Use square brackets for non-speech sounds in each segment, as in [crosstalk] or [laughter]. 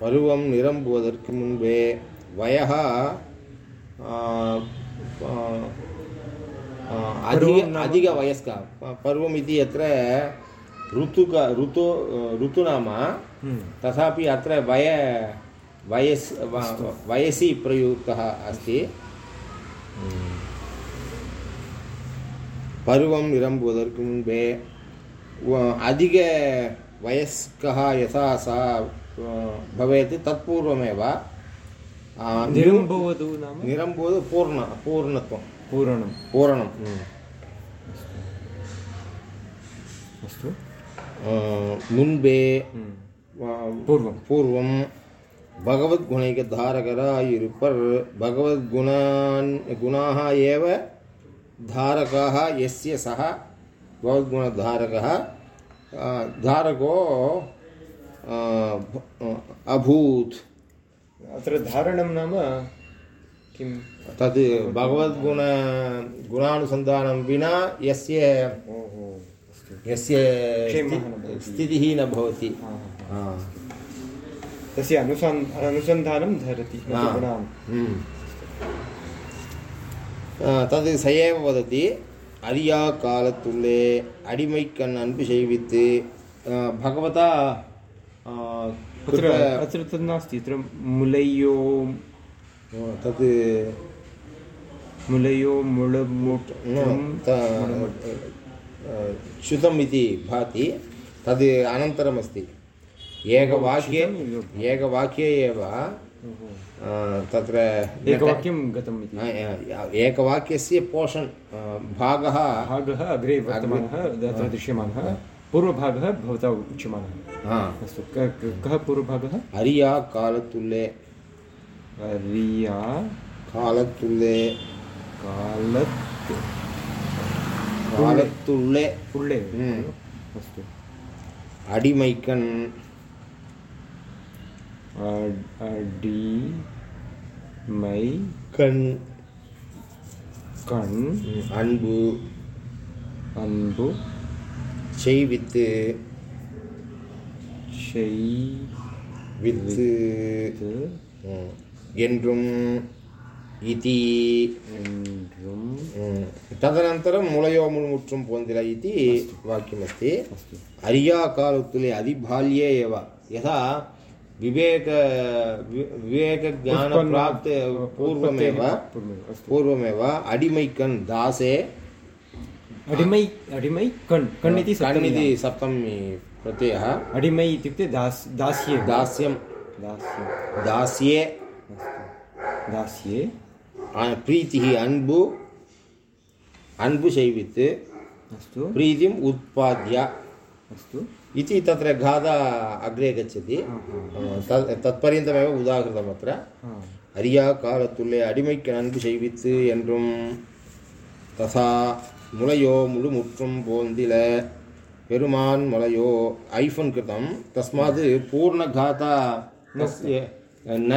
பருவம் நிரம்புவதற்கு முன்பே வயகா அதிக அதிக ऋतु ऋतुनाम तथा अत्र वय वयस् प्रयुक्त प्रयुक्तः अस्ति பருவம் நிரம்புவதற்கு முன்பே அதிக भवेत् तत्पूर्वमेव निरम्बोधु नाम? निरम्बोधु पूर्ण पूर्णत्वं। पूरणं पूरणम्। हम्म। अस्तु। मुन्बे हम्म। पूर्वं पूर्वं भगवद्गुणैकधारकरायुर्पर् भगवद्गुणान् गुणाः एव धारकाः यस्य सः भगवद्गुणधारकः। धारको अभूत् अत्र धारणं नाम किं तद् भगवद्गुण गुणानुसन्धानं विना यस्य ओहो अस्तु यस्य क्षेमः स्थि- न भवति। स्थितिः न भवति हा, हा, हा। आ, तस्य अनुसन् अनुसन्धानं धरति न तु हा. गुणान् ம். ஆ, தது ச ஏவ வதத்தி அரியா காலத்துள்ளே அடிமைக்கண் அன்பு செய்வித்து ஆ, பகவதா ஆ, अत्र अत्र तद् नास्ति अत्र मुलयो तत् मुलयो मुळमुट् श्रुतम् इति भाति तद् अनन्तरमस्ति एकवाक्ये एकवाक्ये एव तत्र एकवाक्यं गतम् इति एकवाक्यस्य पोषन् आ, भागः भागः अग्रे वर्तमानः दृश्यमानः पूर्वभागः भवता उच्यमानः अस्तु क- क- कः पूर्वभागः அரியா காலத்துள்ளே रिया காலத்துள்ளே कालत् காலத்துள்ளே पुल्ले ம். अस्तु அடிமைக்கண் अ- अडि मै கண் कण् ம், அன்பு अम्बु செய்வித்து செய் வித்து என்றும் இதி. என்றும் ததனந்தரம் முளையோ முழுமுற்றும் போந்திர இது. வாக்கியமஸ்தி அரியாகாலத்திலே அதிபால்யே ஏவ யதா विवेक विवेकज्ञानप्राप्ते पूर्वमेव पूर्वमेव अडिमैकन् दासे अडिमै अडिमै कण् कण् इति कण् इति सप्तमी प्रत्ययः अडिमै इत्युक्ते दास् दास्ये दास्यं दास्ये दास्ये दास्ये प्रीतिः अन्बु அன்பு செய்வித்து अस्तु प्रीतिम् उत्पाद्य अस्तु इति तत्र गाथा अग्रे गच्छति तत् तत्पर्यन्तमेव उदाहृतम् अत्र அரியா காலத்துள்ளே அடிமைக்கு अन्बु शैवित् என்றும் तथा मुलयो முழு बोन्दिल பெருமான் மலையோ ஐஃபன் கிருத்தம் தஸ்மாத் பூர்ணகாதா न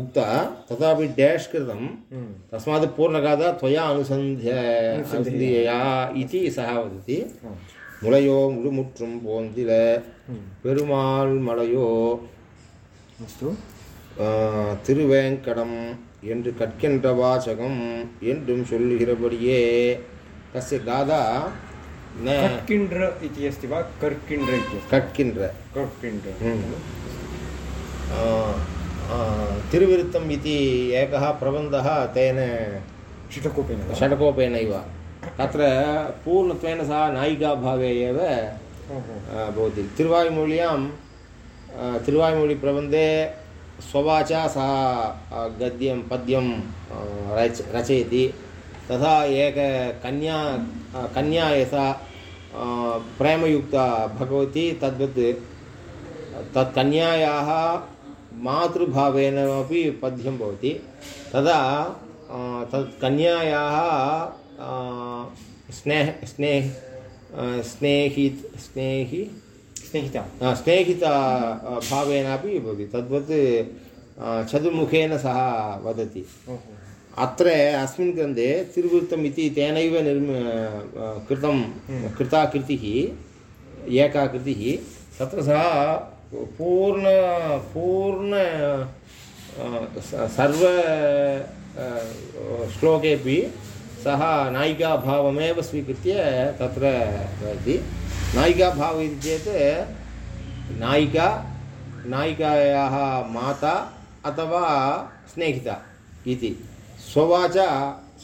उक्ता तथापि डेश् कृतं तस्मात् पूर्णगाथा त्वया अनुसन्ध्य अनुसन्धेया इति सः वदति मुलयो मुळुमुற்றும் போந்தில. பெருமாள் மலையோ அஸ்து. திருவேங்கடம் என்று கற்கின்ற வாசகம் என்றும் சொல்லுகிறபடியே. தஸ்ய காதா न कर्किण्ड्र इति अस्ति वा कर्किण्ड्र इति कट्किण्ड्र कर्किण्ड्र तिरुविरुत्तम् इति एकः प्रबन्धः तेन षटकोपेन षटकोपेनैव तत्र पूर्णत्वेन सः नायिकाभावे एव भवति तिरुवायुमूल्यां तिरुवायुमूलिप्रबन्धे स्ववाचा सः गद्यं पद्यं रच रचयति तथा एक कन्या कन्या यथा प्रेमयुक्ता भगवती तद्वत् तत् कन्यायाः मातृभावेन अपि पद्यं भवति। तदा आ, तत् कन्यायाः आ, स्नेह स्नेह आ, स्नेहित स्नेहि स्नेहिता स्नेहिता भावेनापि भवति। तद्वत् चतुर्मुखेन सः वदति। अत्र अस्मिन् ग्रन्थे तिरुवृत्तम् इति तेनैव निर्म कृतं कृता कृतिः एका कृतिः तत्र सः पूर्ण पूर्ण सर्व श्लोकेपि सः नायिकाभावमेव स्वीकृत्य तत्र भवति। नायिकाभावः इति चेत् नायिका नायिकायाः माता अथवा स्नेहिता इति। स्ववाचा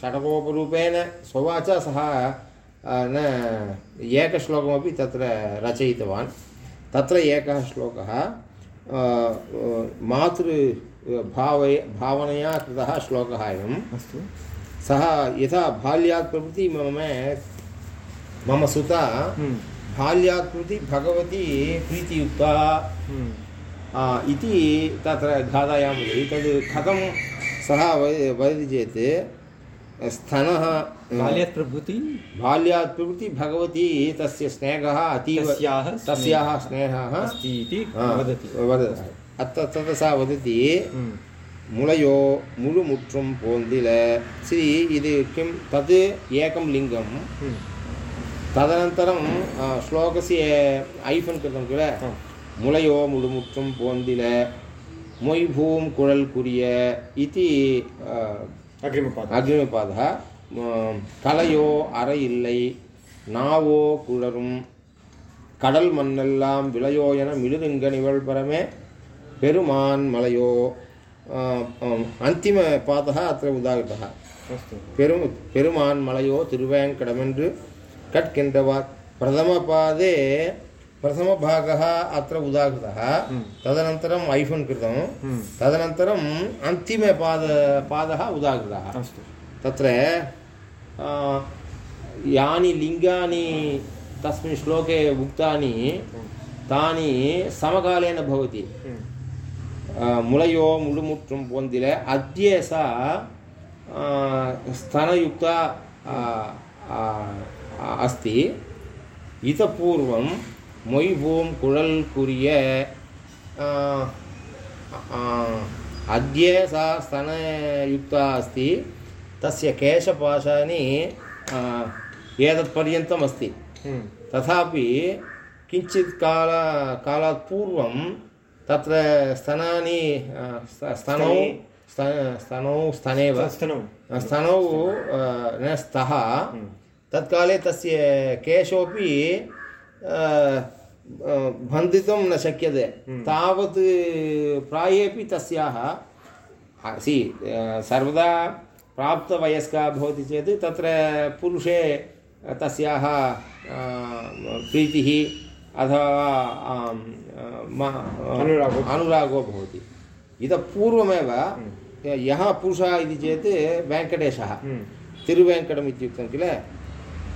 षडकोपरूपेण स्ववाचा सः न एकश्लोकमपि तत्र रचयितवान्। तत्र एकः श्लोकः मातृ भावय भावनया कृतः श्लोकः अयम् अस्तु। सः यथा बाल्यात् प्रभृति मम मम सुता हम्म, बाल्यात् प्रभृति भगवती प्रीतियुक्ता। हम्म, इति तत्र गाथायां तद् कथं सः वदति चेत् स्तनः बाल्यात् प्रभृति बाल्यात् प्रभृति भगवती तस्य स्नेहः अतीव तस्याः स्नेहः अस्ति इति वदति वदति अत्र तत्र सा वदति முளையோ முழு पोन्दिल श्री इति किं கிம் एकं लिङ्गं तदनन्तरं श्लोकस्य ऐफन् कृतं किल मुलयो मुडुमुक्षं पोन्दिल மொய்பூம் குழல் குறிய இது அக்னிபாதா கலையோ அறை இல்லை நாவோ குழரும் கடல் மண்ணெல்லாம் விளையோ என மிழுதுங்க நிகழ்பரமே பெருமான் மலையோ அந்திம பாதா அத்த உதாகிருதா பெரும் பெருமான் மலையோ திருவேங்கடமென்று கட்கின்றவார் பிரதம பாதே प्रथमभागः अत्र उदाहृतः। तदनन्तरम् ऐफन् कृतं तदनन्तरम् अन्तिमपाद पादः उदाहृतः। अस्तु। तत्र यानि लिङ्गानि तस्मिन् श्लोके उक्तानि तानि समकालेन भवति। हम्म, आ, मुळयो मुळुमुट्टुं पोन्दिल अद्य सा स्तनयुक्ता अस्ति। इतः पूर्वं कुर्य आ, आ, अद्य सा स्तनयुक्ता अस्ति तस्य केशपाशानि एतत्पर्यन्तम् अस्ति तथापि किञ्चित् काल कालात् पूर्वं तत्र स्तनानि स्त- स्तनौ स्त- स्तनौ स्तनेव स्तनौ स्तनौ न स्तः तत्काले तस्य केशोपि बन्धितुं न शक्यते। तावत् प्रायेपि तस्याः सि सर्वदा प्राप्तवयस्का भवति चेत् तत्र पुरुषे तस्याः प्रीतिः अथवा अनुरागो। अनुरागो भवति। इतः पूर्वमेव यः पुरुषः इति चेत् वेङ्कटेशः। हम्म, तिरुवेङ्कटम् इत्युक्तं किल?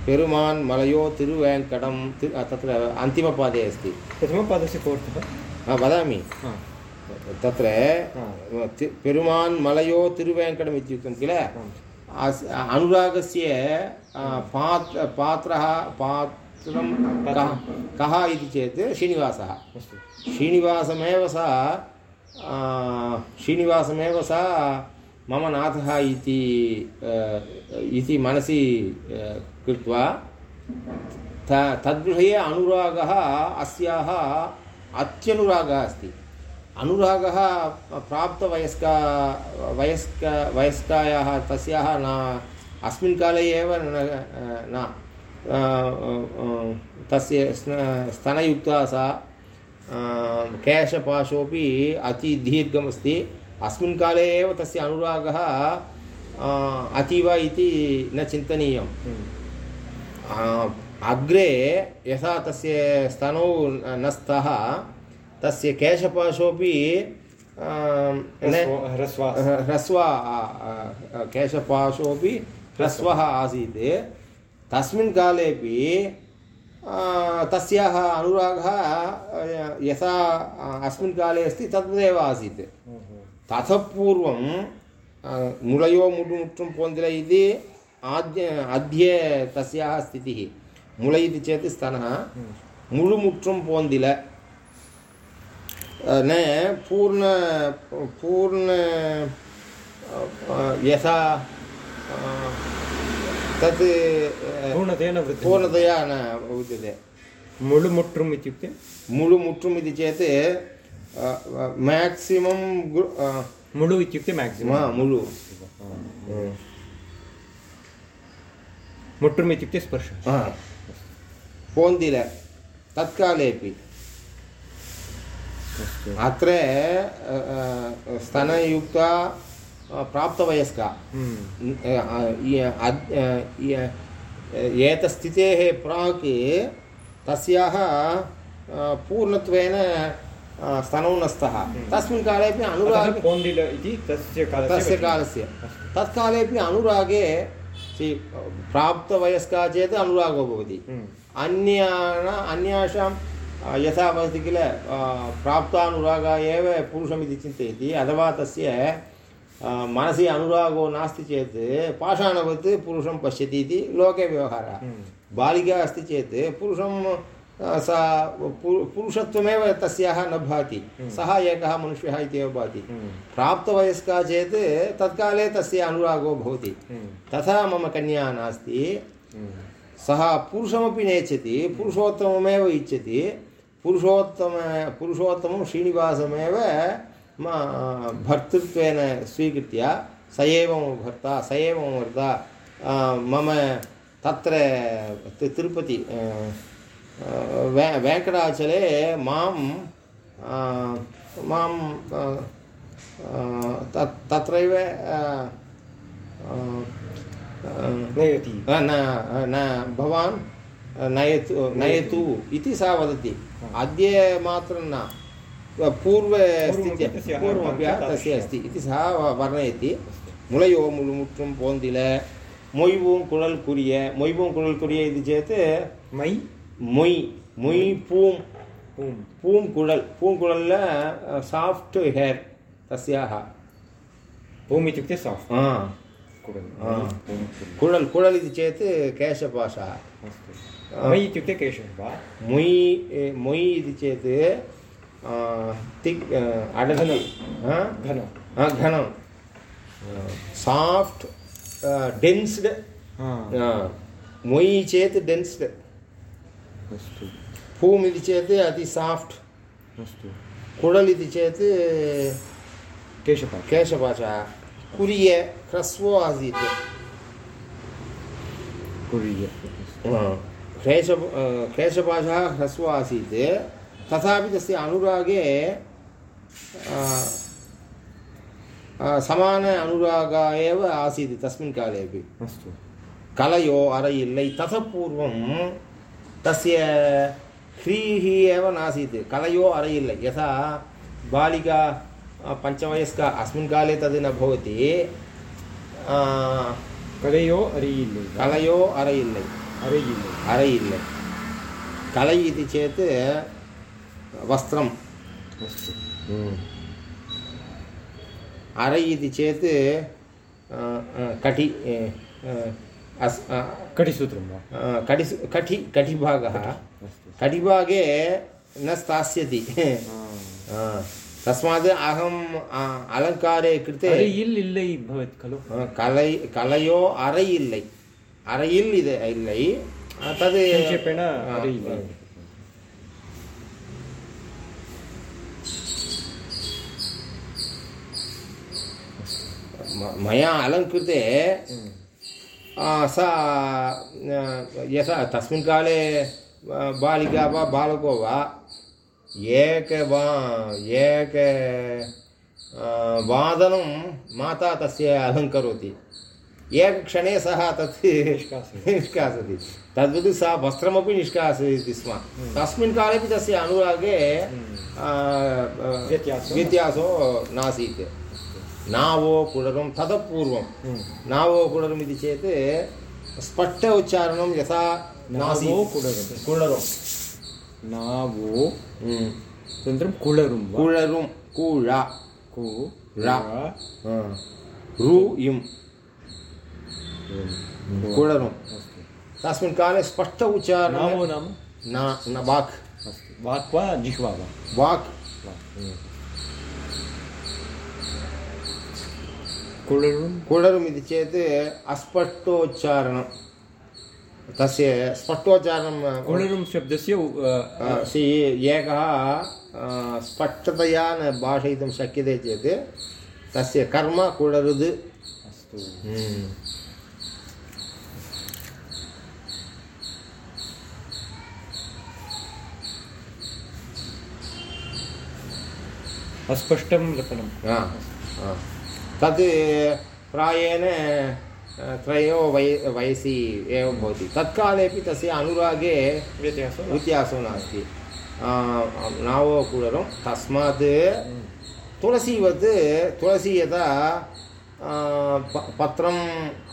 पेरुमान् मलयो तिरुवेङ्कटं तत्र अन्तिमपादे अस्ति। प्रथमपादस्य कोऽर्थः? वदामि। तत्र पेरुमान् मलयो तिरुवेङ्कटम् इत्युक्तं किल? अनुरागस्य आ, पात् पात्रः पात्रं कः कः इति चेत् श्रीनिवासः। श्रीनिवासमेव सा श्रीनिवासमेव सा मम नाथः इति इति मनसि कृत्वा त तद्विषये अनुरागः अस्याः अत्यनुरागः अस्ति। अनुरागः प्राप्तवयस्का वयस्क वयस्कायाः तस्याः न अस्मिन् काले एव न तस्य स्तनयुक्ता सा केशपाशोपि अतिदीर्घमस्ति अस्मिन् काले एव तस्य अनुरागः अतीव इति न चिन्तनीयं हम्म, अग्रे यथा तस्य स्तनौ न स्तः तस्य केशपाशोपि ह्रस्व- केशपाशोपि ह्रस्वः आसीत्। तस्मिन् कालेपि तस्याः अनुरागः यथा अस्मिन् काले अस्ति तद्वदेव आसीत्। ततः पूर्वं मुळयो मुडुमुट्टुं पोन्दिल इति आद्य अद्य तस्याः स्थितिः मुळ इति चेत् स्तनः मुळुमुट्टुं पोन्दिल न पूर्ण पूर्ण अ, यथा अ, तत् अ, पूर्णतया न वृद्धिः पूर्णतया न उच्यते मुळुमुट्रुम् इत्युक्ते मुळु मुट्रुम् इति चेत् म्याक्सिमं मुळु इत्युक्ते म्याक्सिमम् मुळु मुट्रुम् इत्युक्ते स्पर्शः। हा. पोन्दिल तत्कालेपि अत्र स्तनयुक्ता प्राप्तवयस्का। हम्म. एतस्थितेः प्राक् तस्याः पूर्णत्वेन स्तनौ न स्तः तस्मिन् कालेपि अनुरागे तस्य कालस्य तत्कालेपि अनुरागे प्राप्तवयस्का चेत् अनुरागो भवति हम्म. अन्यान अन्यासां यथा भवति किल प्राप्तानुरागः एव पुरुषमिति चिन्तयति अथवा तस्य मनसि अनुरागो नास्ति चेत् पाषाणवत् पुरुषं पश्यति इति लोके व्यवहारः हम्म. बालिका अस्ति चेत् पुरुषं सा पुरुषत्वमेव तस्याः न भाति। सः एकः मनुष्यः इत्येव भाति। हम्म. प्राप्तवयस्का चेत् तत्काले तस्य अनुरागो भवति। हम्म. तथा मम कन्या नास्ति। हम्म. सः पुरुषमपि नेच्छति पुरुषोत्तममेव इच्छति। पुरुषोत्तम पुरुषोत्तमं श्रीनिवासमेव म भर्तृत्वेन स्वीकृत्य स एव मम भर्ता स एव मम भर्ता मम तत्र तिरुपति வே வேங்கடாச்சலே மாம் மாம் तत् तत्रैव नयति न न भवान् नयतु नयतु इति सा वदति अद्य मात्रं न पूर्वस्थित्या पूर्वमपि तस्य अस्ति इति सा वर्णयति मुलयो मुळुमुற்றும் போந்தில மொய்வும் குழல் குறிய மொய்வும் குழல் குறிய இது சேத் மை மொய் மொய் பூம் ऊम् பூம் குழல் பூங்குழல்ல சாஃப்ட் ஹேர் तस्याः ऊम् इत्युक्ते साफ्ट् हा कुडल् हा। ऊम् कुडल्। कुळल् कुळल् इति चेत् केशपाशः अस्तु मै इत्युक्ते केशः वा मोयि ए, मोयि इति चेत् आ, तिक् आ, अडधि आ? घन आ, घनं साफ्ट् डेन्स्ड् हा मोयि चेत् डेन्स्ड् अस्तु पूम् इति चेत् अति साफ्ट्। अस्तु कुडल् इति चेत् केशपाठ केशपाशः कुरिय ह्रस्वो आसीत्। कुर्य। क्लेश क्लेशपाशः ह्रस्वो आसीत्। तथापि तस्य अनुरागे समान अनुरागः एव आसीत् तस्मिन् काले अपि। अस्तु। कलयो अर इल्लै ततः पूर्वं तस्य ह्रीः एव नासीत्। कलयो अर इल्लै यथा बालिका पञ्चवयस्का अस्मिन् काले तद् न भवति कलयो अरियिल्लै कलयो अर इल्लै अरियिल्लै अरै इल्लै कलै इति चेत् वस्त्रं अस्तु अरै इति चेत् कटि अस् अ, कटिसूत्रं वा अ, कटि कटि कटिभागः अस्तु कटिभागे न स्थास्यति हा। अ, तस्मात् अहम् अ, अलङ्कारे कृते अरियिल् इल्लै भवति खलु अ, कलै कलयो अरै इल्लै अरैल् इद इल्लै अ, तद् संक्षेपेण अ, अरियिल्लै म- मया अलङ्कृते हम्म। आ, सा यथा तस्मिन् काले बालिका वा बालको वा एक वा एक वादनं माता तस्य अलङ्करोति एकक्षणे सः तत्। निष्कासति तद्वत् सा वस्त्रमपि निष्कासयति स्म। तस्मिन् कालेपि तस्य अनुरागे व्यत्यासो। व्यत्यासो नासीत्। नावो कुडरं ततः पूर्वं हम्म। नावो कुडरम् इति चेत् स्पष्ट उच्चारणं यथा नासीत् नावो कुडरं कुळरं नावो हम्म। तदनन्तरं कुळरुं वा कुळरुं कूळ कु रा. रा, रु इं रुं। कुळरं अस्तु तस्मिन् काले स्पष्ट नावो उच्चारणं नाम न न वाक् अस्तु वाक् वा जिह्वा वा वाक् वाक्। कुळरुं कुळरम् इति चेत् अस्पष्टोच्चारणं तस्य स्पष्टोच्चारणं कुळरुं शब्दस्य उ- अ, अ, सि एकः अ, स्पष्टतया न भाषयितुं शक्यते चेत् तस्य कर्म कुळरुद् अस्तु अस्पष्टं लपनं हा, तत् प्रायेण त्रयो वय वयसि एवं भवति। तत्कालेपि तस्य अनुरागे व्यत्यासो व्यत्यासो नास्ति। अ, नावकुळरं तस्मात् तुलसीवत् तुलसी यदा प- पत्रं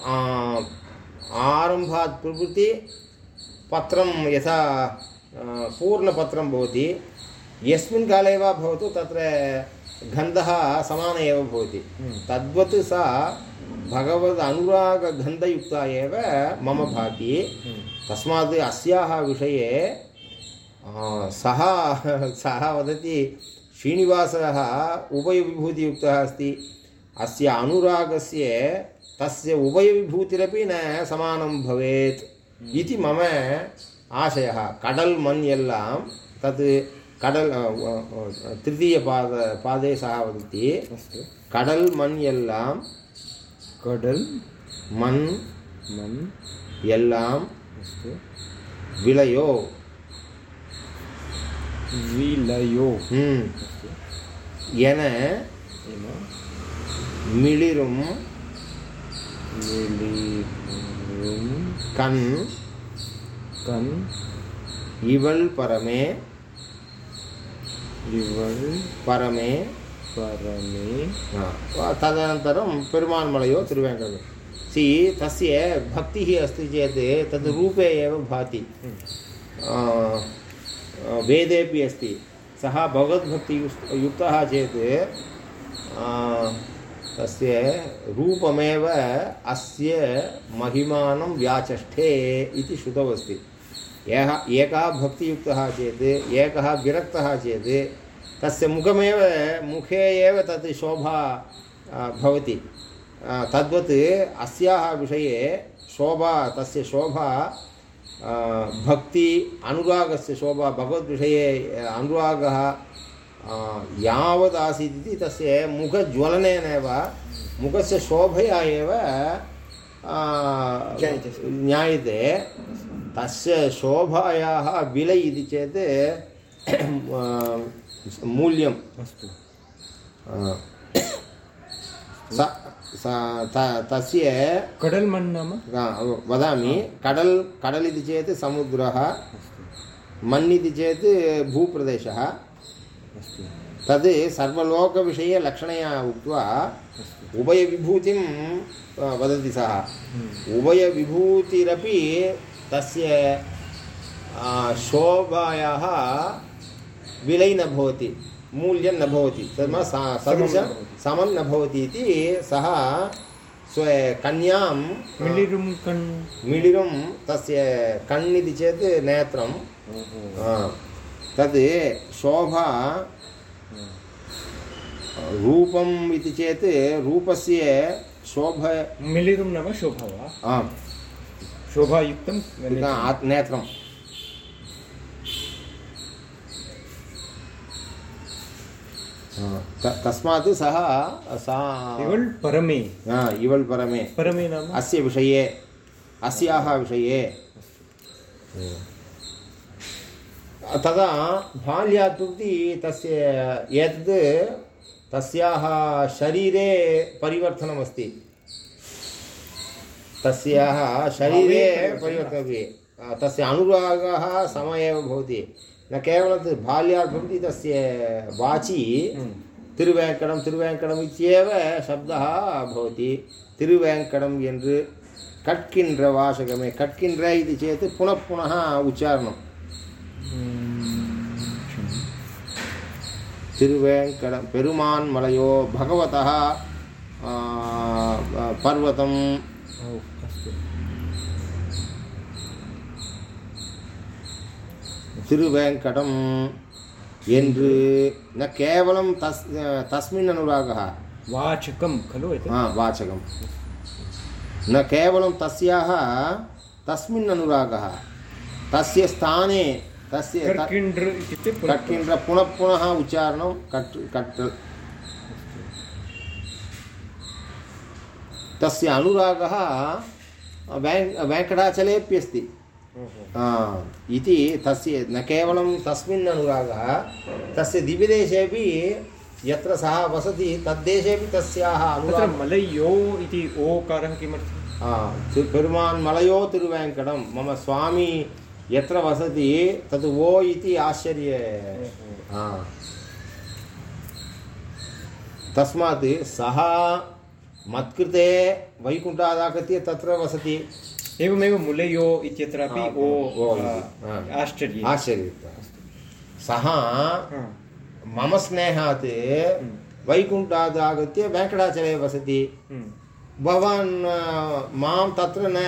अ, आरम्भात् प्रभृति पत्रं यथा पूर्णपत्रं भवति यस्मिन् काले वा भवतु तत्र गन्धः समान एव भवति तद्वत् सा भगवद् अनुरागगन्धयुक्ता एव मम भाति। तस्मात् अस्याः विषये सः सः वदति श्रीनिवासः उभयविभूतियुक्तः अस्ति। अस्य अनुरागस्य तस्य उभयविभूतिरपि न समानं भवेत् इति मम आशयः। कडल् मन् एल्लां तत् கடல் திருத்திய பாத பாதே சகாவதத்தி கடல் மண் எல்லாம் கடல் மண் மண் எல்லாம் விலையோ விலையோ என மிளிரும் கண் கண் இவள் பரமே परमे परमे तदनन्तरं पेरुमान्मलयो तिरुवेङ्कटं सि तस्य भक्तिः अस्ति भाति वेदे अस्त सह भगवद्भक्ति युक्त तस्य रूपमेव अस्य महिमानं व्याचष्ठे इति श्रुतमस्ति यः एकः भक्तियुक्तः चेत् एकः विरक्तः चेत् तस्य मुखमेव मुखे एव तत् शोभा भवति। तद्वत् अस्याः विषये शोभा तस्य शोभा भक्ति अनुरागस्य शोभा भगवद्विषये अनुरागः आसीत् इति तस्य मुखज्वलनेनैव मुखस्य शोभया एव ज्ञायते। तस्य शोभायाः विलै इति चेत् आ, मूल्यं अस्तु। तस्य कडल् मन् नाम वदामि कडल् कडल् इति चेत् समुद्रः मन् इति चेत् भूप्रदेशः। तद् सर्वलोकविषये लक्षणया उक्त्वा उभयविभूतिं वदति सः। उभयविभूतिरपि तस्य शोभायाः विलै न भवति मूल्यं न भवति सदृशं समं न भवति। इति सः स्वकन्यां मिलिरुं कण् मिलिरुं तस्य कण् इति चेत् नेत्रं। तद् शोभा रूपम् इति चेत् रूपस्य शोभ मिलिरुं नाम शोभा वा? आम्। शोभायुक्तं आत् नेत्रं आ, तस्मात् सः सा इवल् परमे। इवल् परमे। परमे नाम? अस्य विषये अस्याः विषये। तदा बाल्यात् प्रति तस्य एतद् तस्याः शरीरे परिवर्तनमस्ति। तस्याः शरीरे परिवर्तनमस्ति तस्य अनुरागः सम एव भवति न केवलं तत् बाल्यात् भवति तस्य वाचि திருவேங்கடம் திருவேங்கடம் இத்தியேவ சப்தः भवति திருவேங்கடம் என்று கற்கின்ற வாசகமே கற்கின்ற இது चेत् पुनः पुनः उच्चारणं திருவேங்கடம் பெருமான் மலையோ பகவதः ஆ, பர்வதம் ओ अस्तु திருவேங்கடம் என்று न केवलं तस् तस्मिन् अनुरागः वाचकं खलु एतत् हा वाचकं न केवलं तस्याः तस्मिन् अनुरागः तस्य स्थाने तस्य त- कर्किण्ड्र इत्युक्ते पुनः कट्किण्ड्र पुनः पुनः उच्चारणं कट् कट् तस्य अनुरागः वेङ् वेङ्कटाचलेऽपि अस्ति ओहो। आ, इति तस्य न केवलं तस्मिन् अनुरागः तस्य दिव्यदेशेपि यत्र सः वसति तद्देशेपि तस्याः अनुरागः। मलयो इति ओकारः किमर्थम्? आ, पेरुमान् मलयो तिरुवेङ्कटं मम स्वामी यत्र वसति तद् ओ इति आश्चर्य। आ. तस्मात् सः मत्कृते वैकुण्ठादागत्य तत्र वसति। एवमेव मुलयो इत्यत्रापि ओ ओ आ, इति, आ। आश्चर्ये। सः मम स्नेहात् वैकुण्ठात् आगत्य वेङ्कटाचले वसति। हम्म, भवान् माँ तत्र न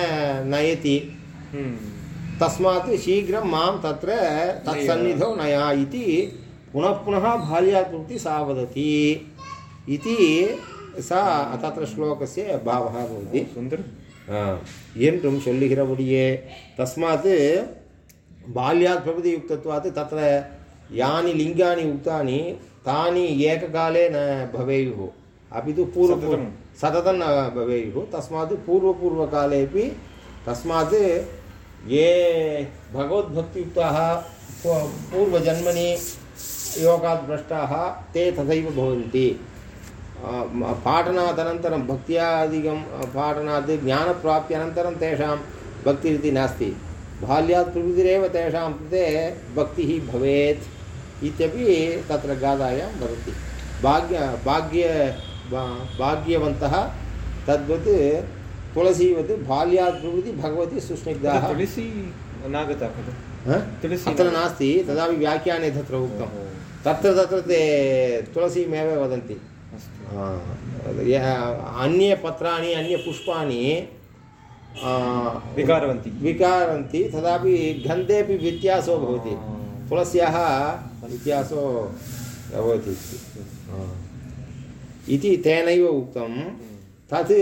नयति। हम्म, तस्मात् शीघ्रं माँ तत्र तत्सन्निधौ नय इति पुनः पुनः बाल्यात्मुक्ति सा वदति। इति सा तत्र श्लोकस्य अभावः भवति। सुन्दरम्। एन्तुं शोल्लिहिरवुडिये तस्मात् बाल्यात् प्रभृतियुक्तत्वात् तत्र यानि लिङ्गानि उक्तानि तानि एककाले न भवेयुः। अपि तु पूर्वपूर्वं सततं न भवेयुः। तस्मात् पूर्वपूर्वकालेपि तस्मात् ये भगवद्भक्तियुक्ताः पूर्वजन्मनि योगात् भ्रष्टाः ते तथैव भवन्ति। आ, म- पाठनादनन्तरं भक्त्यादिकं पाठनात् ज्ञानप्राप्त्यनन्तरं तेषां भक्तिरिति नास्ति। बाल्यात् प्रभृतिरेव तेषां कृते भक्तिः भवेत् इत्यपि तत्र गाथायां वदति। भाग्य भाग्य भाग्यवन्तः तद्वत् तुलसीवत् बाल्यात् प्रभृति भगवती सुस्निग्धाः। तुलसी नागता खलु। हा? तुलसी अत्र नास्ति तदापि व्याख्याने तत्र उक्तम् ओहो, तत्र तत्र ते तुलसीमेव वदन्ति। अस्तु आ, य- अन्ये पत्राणि अन्यपुष्पाणि आ, विकारवन्ति विकारन्ति तदापि गन्धेपि व्यत्यासो भवति तुलस्याः व्यत्यासो भवति इति। आ. इति तेनैव उक्तं तत्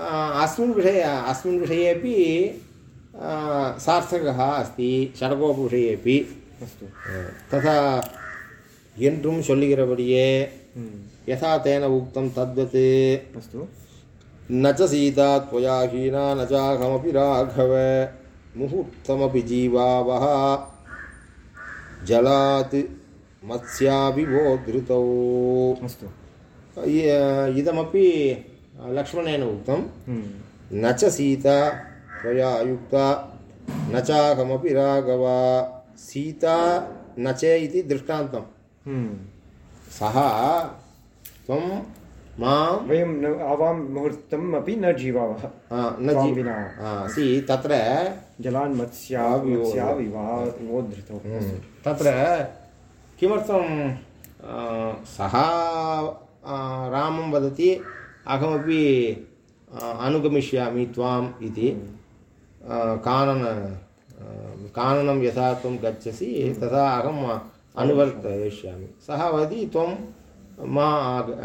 आ, अस्मिन् विषये अस्मिन् विषयेपि आ, सार्थकः अस्ति षडकोपविषयेपि अस्तु तथा என்றும் சொல்லுகிறபடியே हम्म, यथा तेन उक्तं तद्वत्। अस्तु। न च सीता त्वया हीना न चाहमपि राघव। मुहूर्तमपि जीवावः। जलात् मत्स्याभिवोद्धृतौ अस्तु। इदमपि लक्ष्मणेन उक्तं। हम्म, न च सीता त्वया युक्ता न चाहमपि राघव। सीता न च इति दृष्टान्तं। हम्म। सः त्वं माँ वयं न आवां मुहूर्तम् अपि न जीवावः न त्वां जी विना आ, सि तत्र जलान् मत्स्या आविवो- मत्स्याविवा वोद्धृतौ हम्म, तत्र किमर्थं सः रामं वदति अहमपि अनुगमिष्यामि त्वाम् इति। कानन काननं यथा त्वं गच्छसि तथा अहम् अनुवर्तयिष्यामि। सः वदति त्वं मा आग-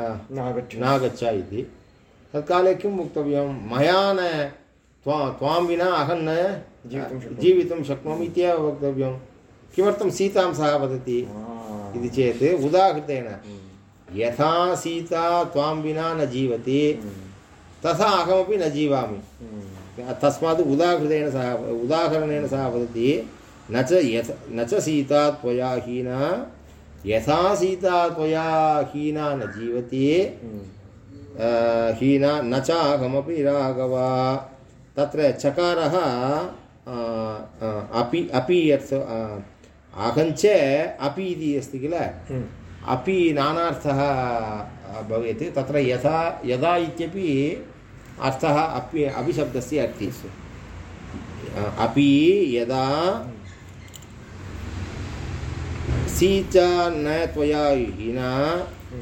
नागच्छ। इति। तत्काले किं वक्तव्यं? मया न त्वा त्वां विना अहं न जीवितुं शक्नोमि। जीवितुं शक्नोमि इत्येव वक्तव्यं। किमर्थं सीतां सः वदति इति चेत् उदाहृतेन यथा सीता त्वां विना न जीवति तथा अहमपि न जीवामि। तस्मात् उदाहृतेन सः उदाहरणेन सः वदति न च यथ न च सीता त्वया हीना यथा सीता त्वया हीना न जीवति हीना न च अहमपि राघव। तत्र चकारः अपि अपि यत् अ, अहञ्च अपि इति अस्ति किल? अपि नानार्थः भवेत्। तत्र यथा यदा इत्यपि अर्थः अपि अभिशब्दस्य अस्ति अपि यदा सीता न त्वया हीना।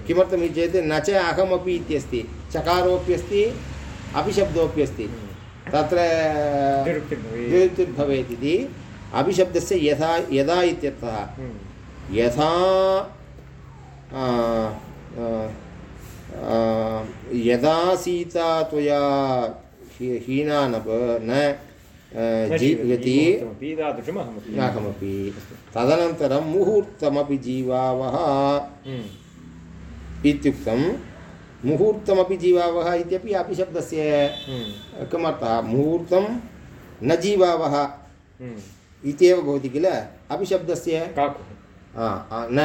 किमर्थमिति चेत् न च अहमपि इत्यस्ति। चकारोऽप्यस्ति अभिशब्दोऽपि अस्ति। तत्र। निरुक्तिर्भवेत् इति। अभिशब्दस्य यथा यदा इत्यर्थः। यथा आ, आ, यदा सीता त्वया हीना न न अहमपि अहमपि तदनन्तरं मुहूर्तमपि जीवावः। हम्म, इत्युक्तं मुहूर्तमपि जीवावः इत्यपि अपिशब्दस्य हम्म, किमर्थः मुहूर्तं न जीवावः हम्म। इत्येव भवति किल? अपिशब्दस्य न।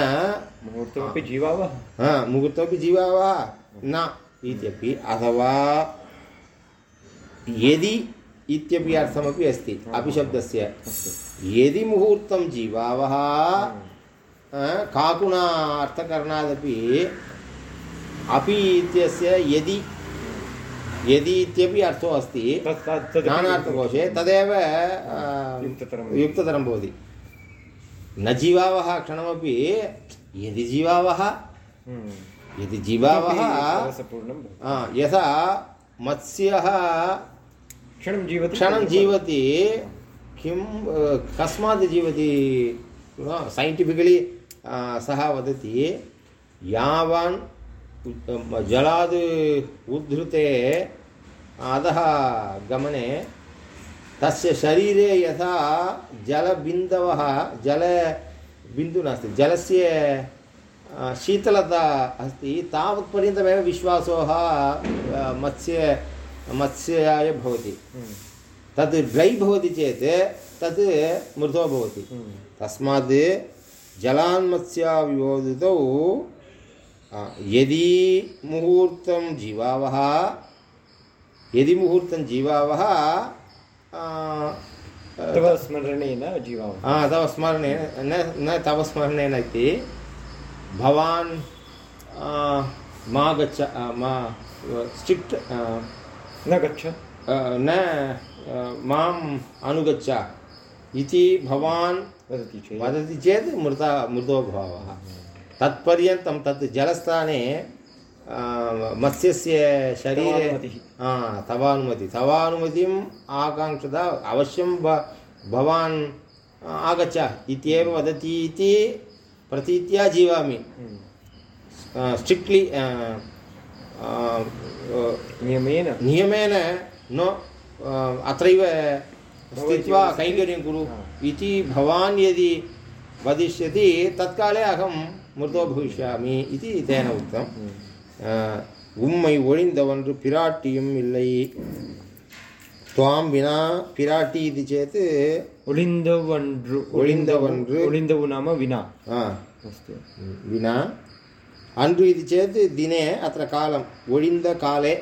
मुहूर्तमपि जीवावः। हा, मुहूर्तमपि जीवावः। न। इत्यपि अथवा यदि इत्यपि अर्थमपि अस्ति अपिशब्दस्य यदि मुहूर्तं जीवावः काकुना अर्थकरणादपि अपि इत्यस्य यदि यदि इत्यपि अर्थो अस्ति नानार्थकोशे तदेव युक्ततरं भवति। न जीवावः क्षणमपि यदि जीवावः हम्म। यदि जीवावः यथा मत्स्यः क्षणं जीवति क्षणं जीवति किं कस्मात् जीवति सैण्टिफिकलि सः वदति यावान् जलाद् उद्धृते अधः गमने तस्य शरीरे यथा जलबिन्दवः जलबिन्दुः नास्ति जलस्य शीतलता अस्ति तावत्पर्यन्तमेव विश्वासोः मत्स्य मत्स्याय भवति। हम्म, तद् ड्रै भवति चेत् तत् मृदो भवति। हम्म, तस्मात् जलान्मत्स्यावियोजितौ आ, यदि मुहूर्तं जीवावः यदि मुहूर्तं जीवावः तव स्मरणेन जीवावः। आ, तव स्मरणेन न न तव स्मरणेन इति भवान् मा गच्छ मा स्ट्रिक्ट् न गच्छ। न माम् अनुगच्छ। इति भवान् वदति चेत्। वदति चेत् मृता मृदो भावः तत्पर्यन्तं तत् जलस्थाने मत्स्यस्य शरीरे तवानुमतिः। तवानुमति। तवानुमतिम् आकाङ्क्षता अवश्यं भ भवान् आगच्छ इत्येव वदति इति प्रतीत्या जीवामि। हम्म, स्ट्रिक्ट्लि नियमेन नियमेन न आ, अत्रैव स्थित्वा भवति- कैङ्कर्यं कुरु हा। इति भवान् यदि वदिष्यति तत्काले अहं मृतो भविष्यामि इति तेन उक्तं हम्म, ஆஹ், உம்மை ஒழிந்தவன்று பிராட்டியும் இல்லை துவாம் வினா பிராட்டி இது சேத் उळिन्दवण्ड्रु उळिन्दवण्ड्रु। उळिन्दवु नाम विना ஆ, अस्तु வினா अण्डु इति चेत् दिने अत्र कालं ओळिन्दकाले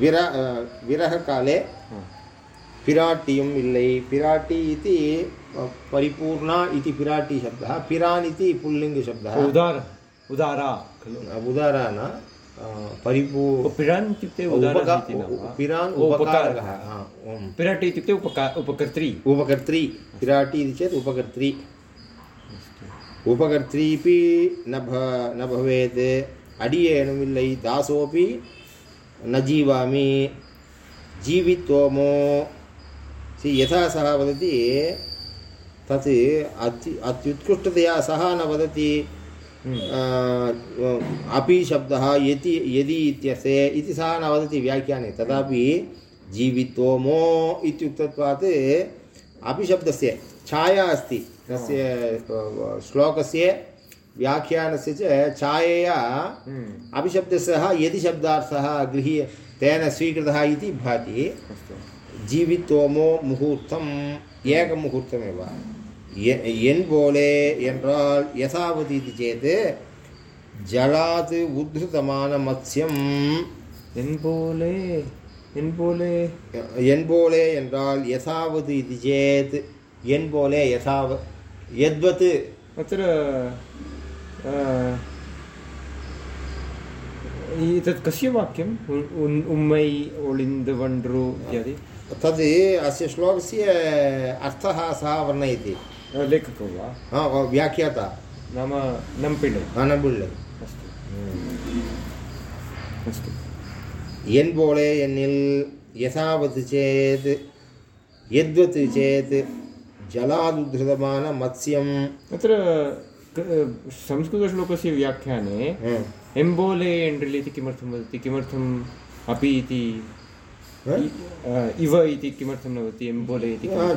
विर विरहकाले पिराटियम् इल्लै पिराटि इति परिपूर्णा इति पिराटि शब्दः पिरान् इति पुल्लिङ्गशब्दः उदार उदारा खलु उदारा न परिपू पिरान् इत्युक्ते पिरान् उपकारः पिराटि इत्युक्ते उपका उपकर्त्री उपकर्त्री पिराटि इति चेत् उपकर्त्री उपकर्त्रीपि न भ न भवेत्। अडियेणुमिल्लै दासोऽपि न जीवामि। जीवित्वमो। सि यथा सः वदति तत् अति अत्युत्कृष्टतया सः न वदति। हम्म, अपि शब्दः यति यदि इत्यर्थे इति सः न वदति व्याख्याने। तथापि जीवित्वमो इत्युक्तत्वात् अपि शब्दस्य छाया अस्ति। तस्य अ, श्लोकस्य व्याख्यानस्य च छायया हम्म, अपिशब्दस्य यदि शब्दार्थः गृह्य तेन स्वीकृतः इति भाति अस्तु ஜீவித்தோமோ முகூர்த்தம் ஏக முகூர்த்தமேவ எ- என் போலே என்றால் யசாவதி இது சேத் ஜலாத் உத்ருதமான மத்ஸ்யம் என் போலே என் போலே என் போலே என்றால் யசாவது இது சேத் என் போலே யசாவ यद्वत् अत्र एतत् कस्य वाक्यम् उम्मै ओळिन्दवण्ड्रु इत्यादि तद् अस्य श्लोकस्य अर्थः सः वर्णयति लेखको वा हा व्याख्याता नाम नम्पिळे नम्पिळे अस्तु अस्तु एन् बोळे एन्निल् यथावत् चेत् यद्वत् चेत् जलादुद्धृतमानमत्स्यम् अत्र संस्कृतश्लोकस्य व्याख्याने हाँ। एम्बोले एण्ड्रिल् इति किमर्थं वदति? किमर्थम् अपि इति? हाँ। इव इति किमर्थं न वदति? एम्बोले इति हाँ,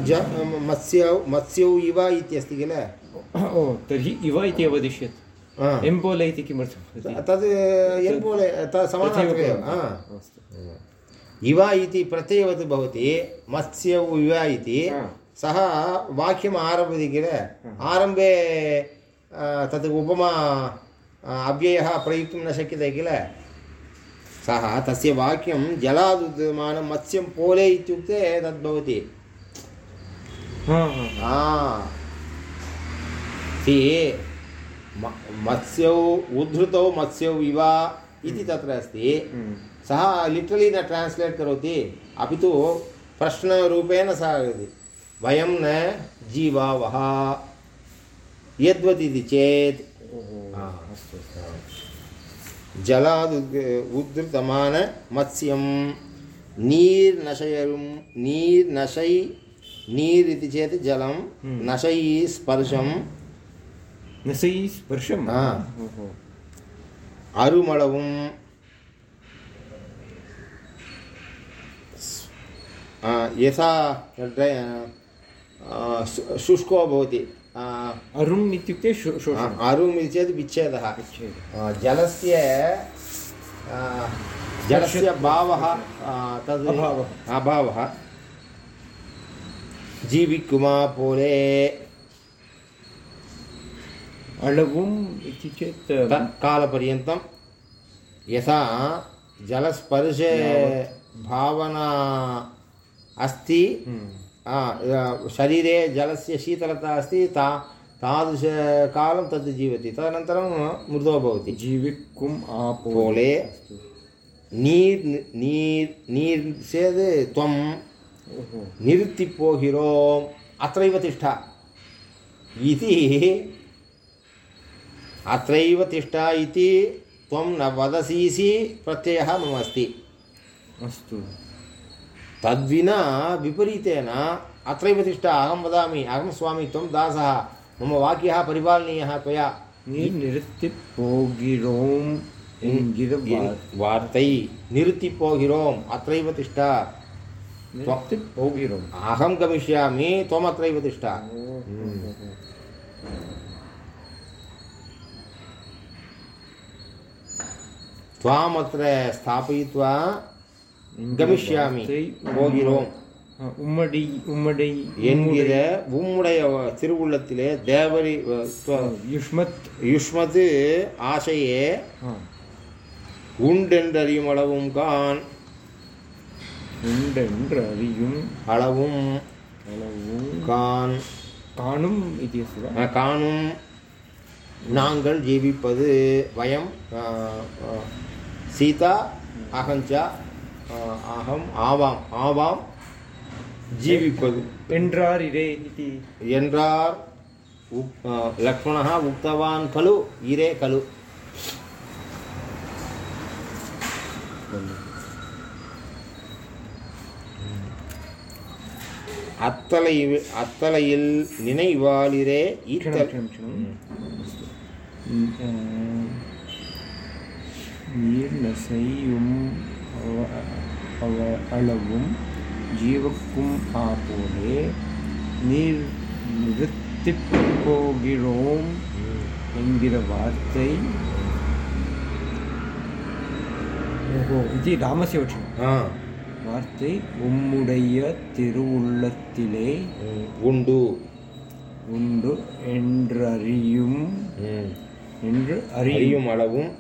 मत्स्यौ मत्स्यौ इव इत्यस्ति किल? ओ तर्हि इव इति अवदिश्यत्। एम्बोले इति किमर्थं तद् एम्बोले इव इति प्रत्ययवत् भवति मत्स्यौ इव इति। सः वाक्यम् आरभति किल? आरम्भे अ, तत् उपमा अव्ययः प्रयुक्तुं न शक्यते किल? सः तस्य वाक्यं जलादुद्यमानं मत्स्यं पोले इत्युक्ते तद् भवति हा। इति मत्स्यौ उद्धृतौ मत्स्यौ इव इति तत्र अस्ति। हम्म। सः लिटरलि न ट्रान्स्लेट् करोति। अपि तु प्रश्नरूपेण सः वदति वयं न जीवावः। यद्वत् इति चेत् जलाद् उद्धृतमान मत्स्यं नीर्नशयरुं नीर्नशै नीर् इति चेत् जलं हम्म। नशै स्पर्शं नसै स्पर्शं अरुमळवुं यथा शुष्को भवति। अरुम् इत्युक्ते अरुम् इति चेत् विच्छेदः। जलस्य जलस्य भावः तद् अभावः। अभावः। जीविकुमा पोले। अळवुम् इति चेत् तत् कालपर्यन्तं यथा जलस्पर्शे भावना अस्ति। हम्म। शरीरे जलस्य शीतलता अस्ति ता तादृशकालं तद् जीवति तदनन्तरं मृदो भवति जीविकुम् आपो पोले अस्तु நீர் நீர் நீர் சேது त्वं ओहो நிறுத்தி போகிறோம் अत्रैव तिष्ठ इति अत्रैव तिष्ठ इति त्वं न वदसीसि प्रत्ययः मम अस्ति अस्तु तद्विना विपरीतेन अत्रैव तिष्ठ अहं वदामि अहं स्वामी त्वं दासः मम वाक्यः परिपालनीयः त्वया। निरुत्तिपोगिरोम् वार्तै निरुत्तिपोगिरोम् अत्रैव तिष्ठ। निरुत्तिपोगिरोम् अहं गमिष्यामि त्वमत्रैव तिष्ठ। हम्म। त्वामत्र स्थापयित्वा கமிஷ்யாமி. போகிறோம். உம்மடி உம்மடி என்கிற உம்முடைய திருவுள்ளத்திலே தேவரி யுஷ்மத். யுஷ்மது ஆசையே உண்டென்றறியும் அளவும் கான் உண்டென்றறியும் அளவும் அளவும் கான் காணும் இது காணும். நாங்கள் ஜீவிப்பது. வயம் சீதா அகஞ்சா அகம் ஆவாம் ஆவாம் ஜீவிப்பது என்றார் இரே இது என்றார் லக்ஷ்மணா உக்தவான் கலு இரே கலு அத்தலை அத்தலையில் நினைவாளிரே ஈத்தல் நீர் செய்யும் அளவும் ஜீவக்கும் ஆபோலே நீர் நிறுத்திப் போகிறோம் என்கிற வார்த்தை. ஓஹோ இது வச்சனம் ஆ. வார்த்தை உம்முடைய திருவுள்ளத்திலே உண்டு. உண்டு என்றறியும். என்று அறியும் அளவும்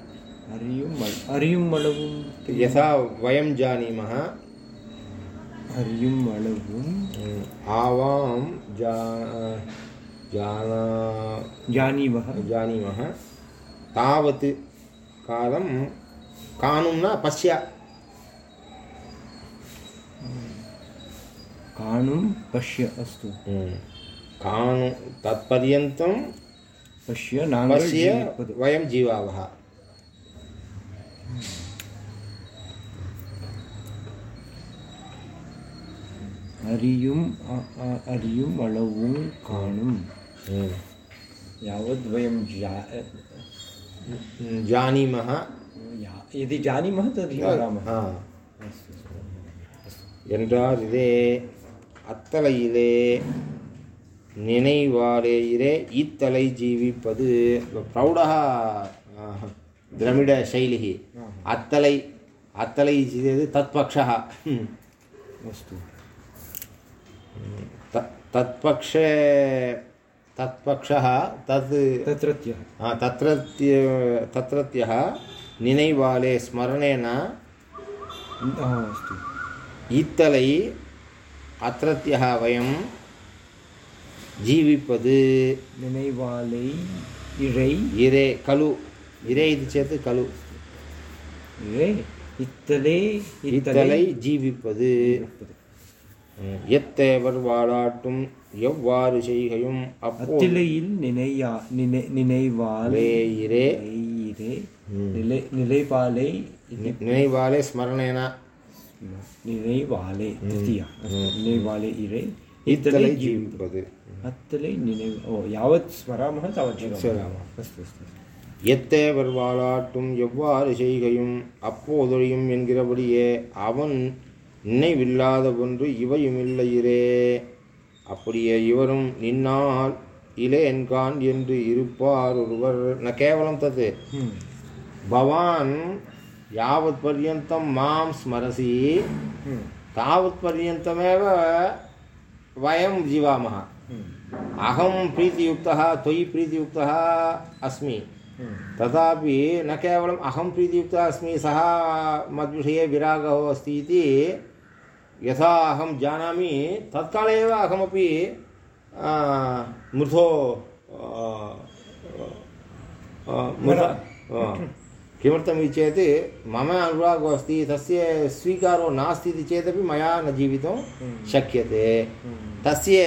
हरियुम् हरियुम् यथा वयं जानीमः। हरियुम् अलवुम् आवां जा जाना जानीमः जानीमः। तावत् कालं कानुं न पश्य। कानुं पश्य अस्तु। हम्म। कानु तत्पर्यन्तं पश्य पश्य वयं जीवावः அறியும் அ- அ- அறியும் அளவும் காணும் यावद् वयं जा जानीमः या- यदि जानीमः तर्हि वदामः हा अस्तु अस्तु என்றார் இதே அத்தலையிலே நினைவாலேயிரே இத்தலை ஜீவிப்பது प्रौढः द्रमिडशैलिः अत्तलै अत्तलै चेत् तत्पक्षः अस्तु त- तत्पक्षे तत्पक्षः तत् तत्रत्यः हा, तत्रत्य तत्रत्यः निनैवाले स्मरणेन आ, अस्तु इत्तलै अत्रत्यः वयं जीविपद् निनैवालै इरै इरे खलु ఇరే ఇది చేత కలు இத்தலை இத்தலை ஜீவிப்பது. எத்தேவர் வாழாட்டும் எவ்வாறு செய்கையும் அத்திலையில் நினையா நினை நினைவாலே இரே நிலை நிலைவாலே நினைவாலே ஸ்மரணேனா நினைவாலே திருத்தியா நினைவாலே இறை. இத்தலை ஜீவிப்பது. அத்தலை நினைவு ஓ யாவத் ஸ்மராமः தாவத் ஜீவனாமः அஸ்து அஸ்து. எத்தேவர் வாழாட்டும் எவ்வாறு செய்கையும் அப்போதொழியும் என்கிறபடியே அவன் நினைவில்லாத ஒன்று இவையுமில்லையிரே அப்படியே இவரும் நின்னால் இலேன்கான் என்று இருப்பார் ஒருவர் ந கேவலம் தத் हम्म, भवान् यावत् पर्यन्तं मां स्मरसि हम्म, तावत् पर्यन्तमेव वयं जीवामः हम्म, अहं प्रीतियुक्तः त्वयि प्रीतियुक्तः अस्मि हम्म, तथापि न केवलम् अहं प्रीतियुक्तः अस्मि सः मद्विषये विरागः अस्ति इति यथा अहं जानामि तत्काले एव अहमपि आ, किमर्थमिति चेत् मम अनुरागो अस्ति तस्य स्वीकारो नास्ति इति चेदपि मया न जीवितुं शक्यते। हम्म, तस्य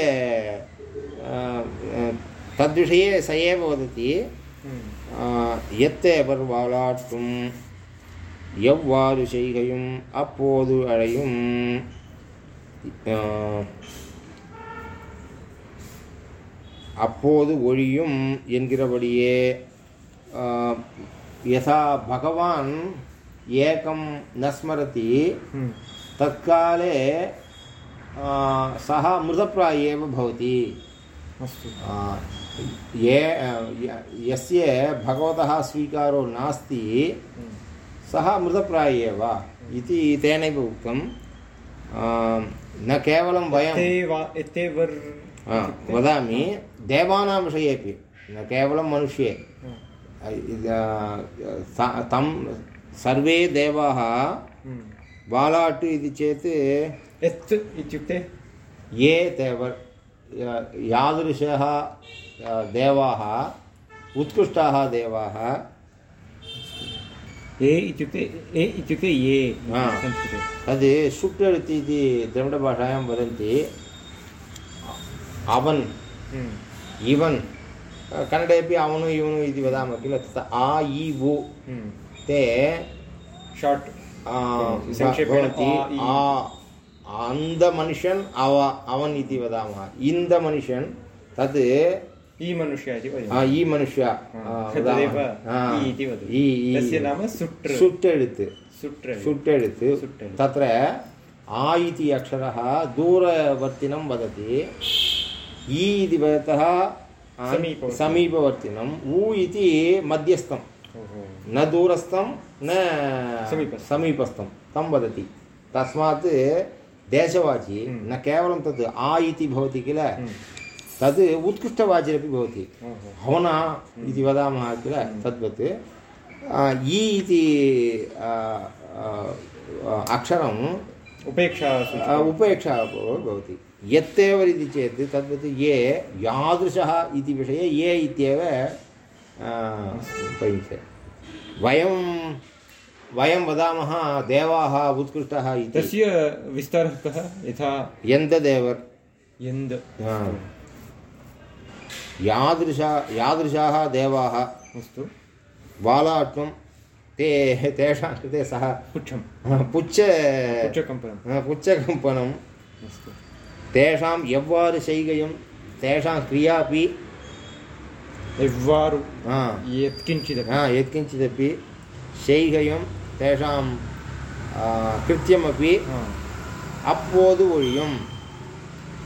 तद्विषये स एव वदति। हम्म, எத்தேவர் வாழாற்றும் எவ்வாறு செய்கையும் அப்போது அழையும் ஆஹ், அப்போது ஒழியும் என்கிறபடியே ஆஹ், யதா பகவான் ஏகம் न स्मरति हम्म, तत्काले ஆஹ், सः मृतप्राय एव भवति अस्तु आ, ये यस्य भगवतः स्वीकारो नास्ति सः मृतप्राय एव इति तेनैव उक्तं न केवलं वयं वदामि देवानां विषयेपि न केवलं मनुष्ये। तं सर्वे देवाः हम्म, बालाट् इति चेत् एत् इत्युक्ते? ये देवर् य- यादृशः देवाः उत्कृष्टाः देवाः। ए इत्युक्ते ए इत्युक्ते ये हा। तद् शुक्लृत् इति द्रविडभाषायां वदन्ति। अवन् हम्म, इवन् कन्नडेपि अवनु इवनु इति वदामः किल तत् आ इ उ हम्म, ते शार्ट्। भवति। आ, इ. आ अन्द मनुष्यन् अव अवन् इति वदामः। इन्द मनुष्यन् तत् ई मनुष्य इति वदामः इ मनुष्य तदेव। इति वदति। तस्य नाम सुट्र् सुट्टेळुत् सुट्र् सुट्टेळुत्। तत्र आ इति अक्षरः दूरवर्तिनं वदति इ इति वदतः समीपवर्तिनम् उ इति मध्यस्थं न दूरस्थं न समीपस्थं। तं वदति तस्मात् देशवाची। न केवलं तत् आ इति भवति किल तद् उत्कृष्टवाचिरपि भवति। ओहो हवना इति वदामः किल तद्वत् इ इति अक्षरम् उपेक्षा उपेक्षा भव- भवति। यत्तेवर् इति चेत् तद्वत् ये यादृशः इति विषये ये इत्येव उपयुज्यते वयं वयं वदामः देवाः उत्कृष्टः इति। तस्य विस्तारः कः? यथा यन्तदेवर् यन्द् हा। यादृश यादृशाः देवाः अस्तु बालात्वं ते तेषां कृते सः पुच्छं पुच्छ पुच्छकम्पनं पुच्छकम्पनं अस्तु तेषां எவ்வாறு செய்கையும் तेषां क्रिया अपि एव्वारु हा, यत्किञ्चिदपि हा, यत्किञ्चिदपि शैघयं तेषां आ, कृत्यमपि हा, அப்போது ஒழியும்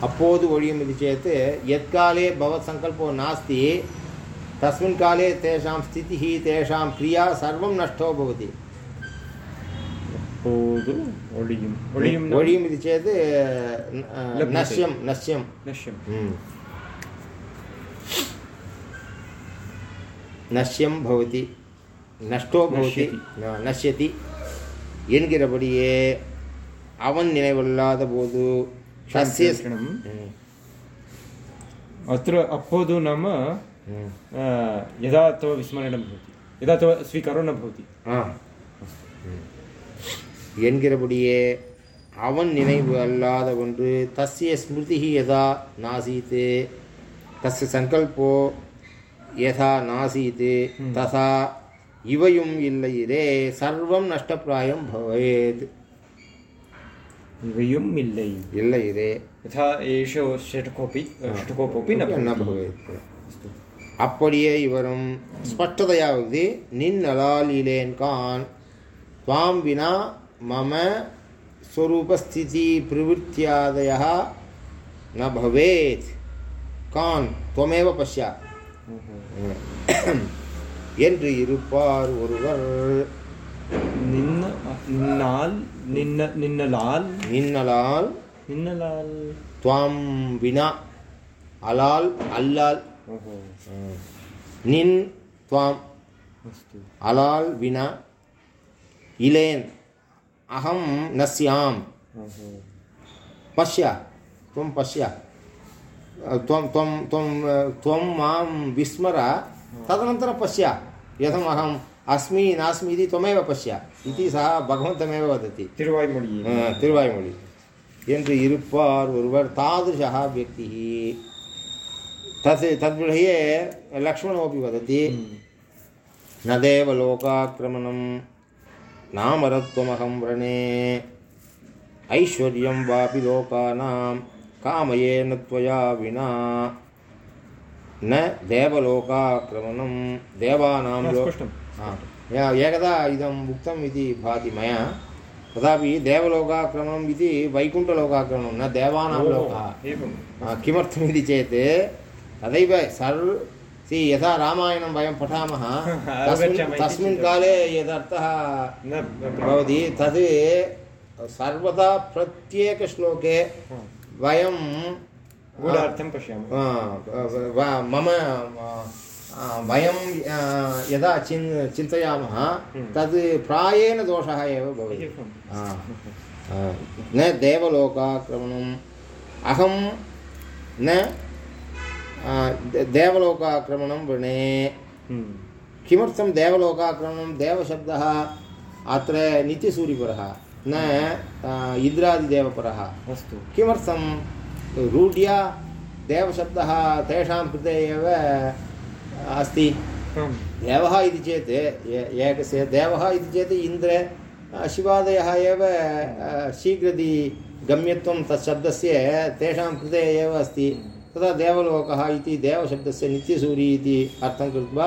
अपोद् ओडियमिति चेत् यत्काले भवत्सङ्कल्पो नास्ति तस्मिन् काले तेषां स्थितिः तेषां क्रिया सर्वं नष्टो भवति ओडियम् इति चेत् नश्यं नश्यं नश्यं नश्यं भवति नष्टो भवति नश्यति ನಶ್ಯತಿ ಎನ್ಗಿರಬಡಿಯೇ ಅವನ್ ನೆನವಲ್ಲಾದಬಹುದು என்கிறபடியே அவன் நினைவில்லாத போது தஸ்ய क्षणं ம், अत्र अप्पोदु नाम ம். अ, यदा तव विस्मरणं भवति यदा तव स्वीकारो न भवति ஆ ம். என்கிறபடியே அவன் நினைவு அல்லாத ஒன்று தஸ்ய ஸ்மிருதி யதா நாசீத் தஸ்ய சங்கல்போ யதா நாசீத் ததா இவையும் இல்லையிரே சர்வம் நஷ்டப்பிராயம் பவேத் இவையும் இல்லை. இல்லை இதே. யதா ஏஷோ ஷட்கோபி ஷட்கோபோபி ந பகவேத் அப்படியே இவரும் ஸ்பஷ்டதையாவது நின் நலாலிலேன் கான் பாம்பினா மம ஸ்வரூபஸ்திதி பிரவృత్యాதய ந பவேத் கான் துவமேவ பஷ்யா என்று இருப்பார் ஒருவர் निन्न निन्नाल निन्न निन्नलाल। निन्नलाल। निन्नलाल। त्वां विना अलाल अल्लाल। निन् त्वाम् अस्तु। विना। इलेन् अहं न स्यां पश्य त्वं पश्य। त्वं त्वं त्वं त्वं माँ विस्मर। तदनन्तरं पश्य यथम् अस्मि नास्मि इति त्वमेव पश्य। इति सः भगवन्तमेव वदति। तिरुवायुमொழி तिरुवायुमொழி என்று இருப்பார் तादृशः व्यक्तिः। तत् तद्विषये लक्ष्मणोपि वदति। हम्म। न देव लोकाक्रमणं नामरत्वमहं व्रणे। ऐश्वर्यं वापि लोकानां कामयेन त्वया विना। न देवलोकाक्रमणं देवानां लोकं स्पष्टं हा. एकदा इदम् उक्तम् इति भाति मया। तथापि देवलोकाक्रमणम् इति वैकुण्ठलोकाक्रमणं न देवानां लोकः। किमर्थमिति चेत् तदैव सर् सि यथा रामायणं वयं पठामः [laughs] तस्मिन् तस्मिन् काले यदर्थः न भवति तद् सर्वदा प्रत्येकश्लोके वयं गूढार्थं पश्यामः। मम वयं यदा चिन् चिन्तयामः तद् प्रायेण दोषः एव भवति। न देवलोकाक्रमणम् अहं न देवलोकाक्रमणं वृणे। हम्म, किमर्थं देवलोकाक्रमणं देवशब्दः अत्र नित्यसूरिपरः न इन्द्रादिदेवपरः? अस्तु। किमर्थं? रूढ्या देवशब्दः तेषां कृते एव अस्ति देवः इति चेत् एकस्य देवः इति चेत् इन्द्र। शिवादयः एव शीघ्रति गम्यत्वं तत्शब्दस्य तेषां कृते एव अस्ति। तदा देवलोकः इति देवशब्दस्य नित्यसूरी इति अर्थं कृत्वा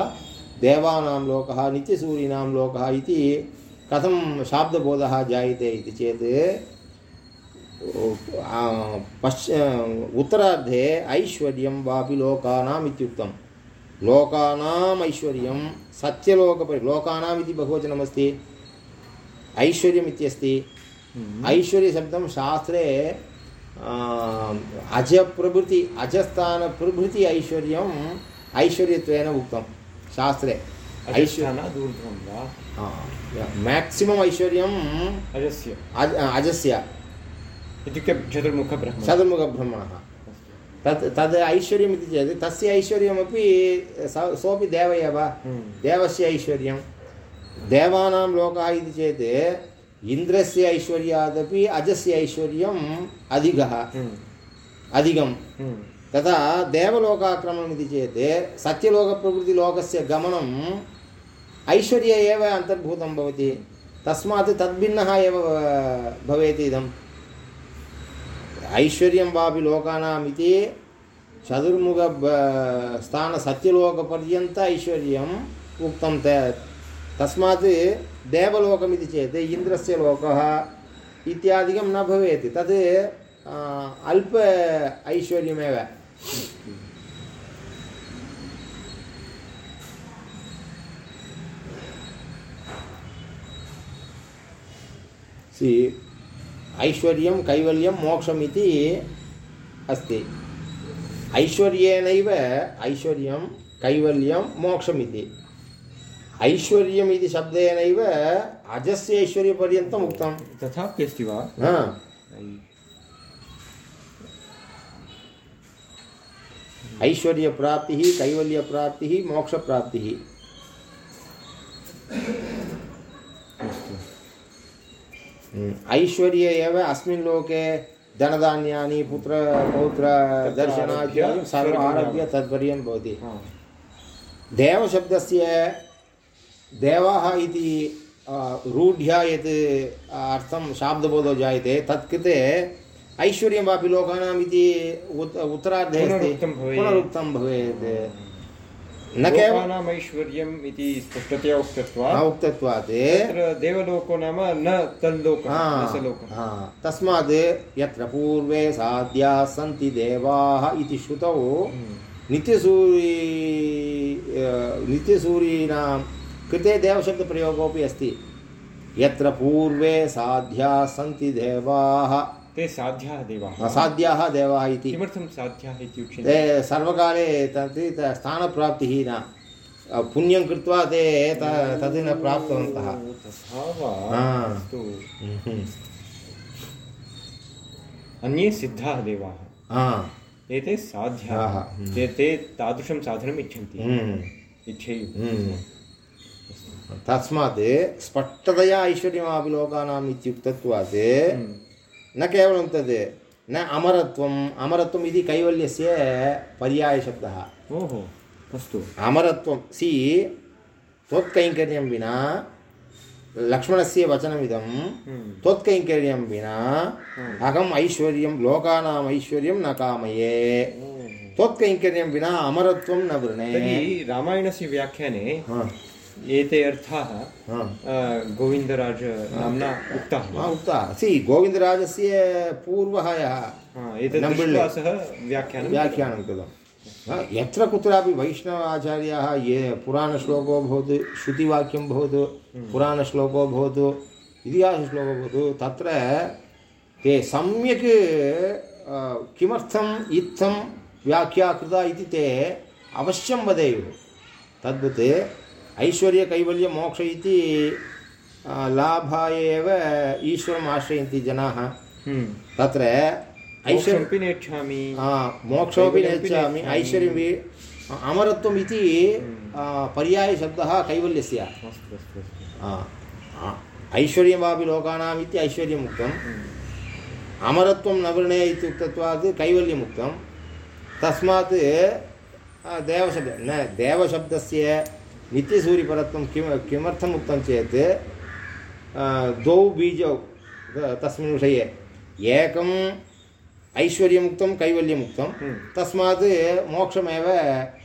देवानां लोकः नित्यसूरीणां लोकः इति कथं शाब्दबोधः जायते इति चेत् पश्च उत्तरार्धे ऐश्वर्यं वापि लोकानाम् इत्युक्तं लोकानाम् ऐश्वर्यं सत्यलोकपरि लोकानाम् इति बहुवचनमस्ति ऐश्वर्यम् इत्यस्ति। ऐश्वर्यशब्दं शास्त्रे अजप्रभृति अजस्थानप्रभृति ऐश्वर्यम् ऐश्वर्यत्वेन उक्तं शास्त्रे। मेक्सिमम् ऐश्वर्यम् अजस्य। अजस्य। इत्युक्ते चतुर्मुखब्रह्म। चतुर्मुखब्रह्मणः। तत् तद् ऐश्वर्यम् इति चेत् तस्य ऐश्वर्यमपि स सोपि देव एव हम्म। देवस्य ऐश्वर्यं। देवानां लोकः इति चेत् इन्द्रस्य ऐश्वर्यादपि अजस्य ऐश्वर्यम् अधिकः हम्म, अधिकं हम्म, तथा देवलोकाक्रमणम् इति चेत् सत्यलोकप्रभृतिलोकस्य गमनम् ऐश्वर्ये एव अन्तर्भूतं भवति। तस्मात् तद्भिन्नः एव भवेत् इदम्। ऐश्वर्यं वापि लोकानाम् इति चतुर्मुख स्थानसत्यलोकपर्यन्त ऐश्वर्यम् उक्तं त। तस्मात् देवलोकमिति चेत्, इन्द्रस्य लोकः इत्यादिकं न भवेत्। तद् अल्प ऐश्वर्यमेव। सि ऐश्वर्यं कैवल्यं मोक्षम् इति अस्ति। ऐश्वर्येणैव ऐश्वर्यं कैवल्यं मोक्षमिति। ऐश्वर्यम् इति शब्देनैव अजस्य ऐश्वर्यपर्यन्तम् उक्तं। तथापि अस्ति वा? हा। ऐश्वर्यप्राप्तिः कैवल्यप्राप्तिः मोक्षप्राप्तिः अस्तु हम्म, ऐश्वर्ये एव अस्मिन् लोके धनधान्यानि पुत्र पौत्र दर्शनादिकं सर्वम् आरभ्य तत्पर्यन्तं भवति। देवशब्दस्य देवाः इति रूढ्या यत् अर्थं शाब्दबोधो जायते तत् कृते ऐश्वर्यमपि लोकानाम् इति उत् उत्तरार्धे अस्ति। पुनरुक्तं भवेत्। न केवलं लोकानाम् ऐश्वर्यम् इति स्पष्टतया उक्तत्वा उक्तत्वात् तत्र देवलोको नाम न तल्लोकः। तस्मात् यत्र पूर्वे साध्याः सन्ति देवाः इति श्रुतौ नित्यसूरी नित्यसूरीणां कृते देवशब्दप्रयोगोऽपि अस्ति यत्र पूर्वे साध्याः सन्ति देवाः ते साध्याः देवाः। असाध्याः देवाः इति। किमर्थं साध्याः ते सर्वकाले तत् स्थानप्राप्तिः न पुण्यं कृत्वा ते तद् न प्राप्तवन्तः। तथा वा हा। अस्तु। Mhm. अन्ये सिद्धाः देवाः। एते साध्याः। हम्म। ते ते तादृशं साधनम् इच्छन्ति। हम्म, इच्छेयुः। हम्म। तस्मात् स्पष्टतया ऐश्वर्यमपि लोकानाम् इत्युक्तत्वात् हम्म। न केवलं तद् न अमरत्वम् अमरत्वम् इति कैवल्यस्य पर्यायशब्दः। ओहो अस्तु। अमरत्वं सि त्वत्कैङ्कर्यं विना लक्ष्मणस्य वचनमिदं हम्म। त्वत्कैङ्कर्यं विना हम्म। अहम् ऐश्वर्यं लोकानाम् ऐश्वर्यं न कामये। त्वत्कैङ्कर्यं विना अमरत्वं न वृणे। रामायणस्य व्याख्याने एते अर्थाः गोविन्दराज नाम्ना उक्ताः? उक्तः। सि गोविन्दराजस्य पूर्वः यः? सः व्याख्यानं व्याख्यानं कृतं यत्र कुत्रापि वैष्णवाचार्याः ये पुराणश्लोको भवतु श्रुतिवाक्यं भवतु पुराणश्लोको भवतु इतिहासश्लोको भवतु तत्र ते सम्यक् किमर्थम् इत्थं व्याख्या कृता इति ते अवश्यं वदेयुः। तद्वत् ऐश्वर्यकैवल्यमोक्ष इति अ, लाभाय एव ईश्वरम् आश्रयन्ति जनाः। हम्म। तत्र ऐश्वर्य मोक्षमपि नेच्छामि। मोक्षमपि नेच्छामि। ऐश्वर्यमपि अमरत्वम् इति आ, पर्यायशब्दः कैवल्यस्य। आ, ऐश्वर्यमपि लोकानाम् इति ऐश्वर्यम् उक्तम् अमरत्वं न वृणे इत्युक्तत्वात् कैवल्यमुक्तं तस्मात् देवशब्द न देवशब्दस्य नित्यसूरिपरत्वं किम किमर्थम् उक्तं चेत् द्वौ बीजौ तस्मिन् विषये एकम् ऐश्वर्यमुक्तं कैवल्यमुक्तं हम्म। तस्मात् मोक्षमेव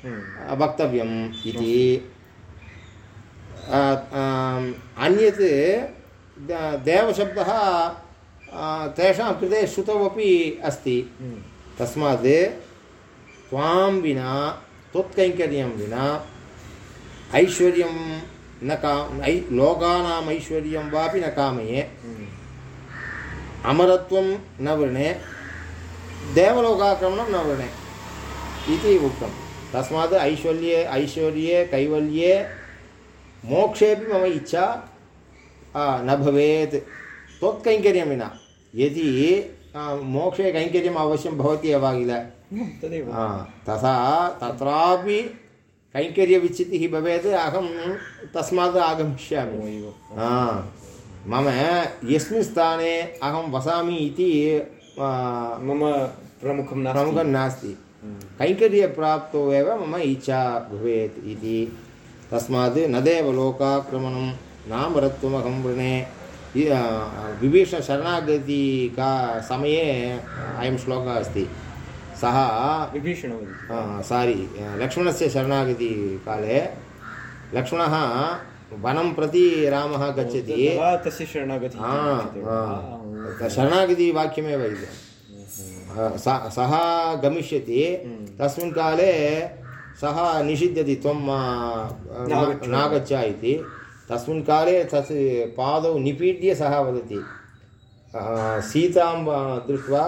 हम्म। वक्तव्यम् इति अन्यत् देवशब्दः तेषां कृते श्रुतौ अपि अस्ति हम्म। तस्मात् त्वां विना त्वत्कैङ्कर्यं विना ऐश्वर्यं न का ऐ लोकानाम् ऐश्वर्यं वापि न कामये। हम्म। अमरत्वं न वृणे। देवलोकाक्रमणं न वृणे। इति उक्तं। तस्मात् ऐश्वर्ये ऐश्वर्ये कैवल्ये मोक्षेपि मम इच्छा न भवेत्। त्वत्कैङ्कर्यं विना। यदि मोक्षे कैङ्कर्यम् अवश्यं भवति एव किल? तथा तत्रापि कैङ्कर्यविच्छित्तिः भवेत् अहं तस्मात् आगमिष्यामि। मम यस्मिन् स्थाने अहं वसामि इति मम प्रमुखं नास्ति। प्रमुखं नास्ति। हम्म। कैङ्कर्यप्राप्तौ एव मम इच्छा भवेत् इति। तस्मात् न देवलोकाक्रमणं नामरत्वमहं वृणे। आ, विभीषणशरणागतिका समये अयं श्लोकः अस्ति। सः विभीषण। सारी लक्ष्मणस्य शरणागतिकाले लक्ष्मणः वनं प्रति रामः गच्छति। तस्य शरणागतिः। शरणागतिवाक्यमेव इति। सः गमिष्यति। तस्मिन् काले सः निषिध्यति त्वं नागच्छ। इति। तस्मिन् काले तत् पादौ निपीड्य सः वदति। सीतां दृष्ट्वा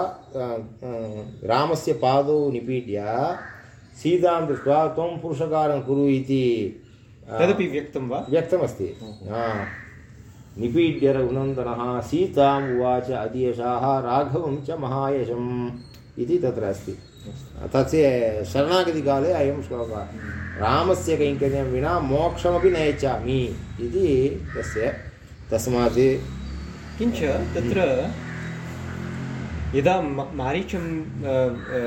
रामस्य पादौ निपीड्य सीतां दृष्ट्वा त्वं पुरुषकारं कुरु इति तदपि व्यक्तं वा? व्यक्तमस्ति। निपीड्य रघुनन्दनः सीताम् उवाच अधीयशाः राघवं च महायशम् इति तत्र अस्ति। तस्य शरणागतिकाले अयं श्लोकः। रामस्य कैङ्कर्यं विना मोक्षमपि न यच्छामि इति तस्य तस्मात् किञ्च तत्र यदा म- मारीचं अ, अ,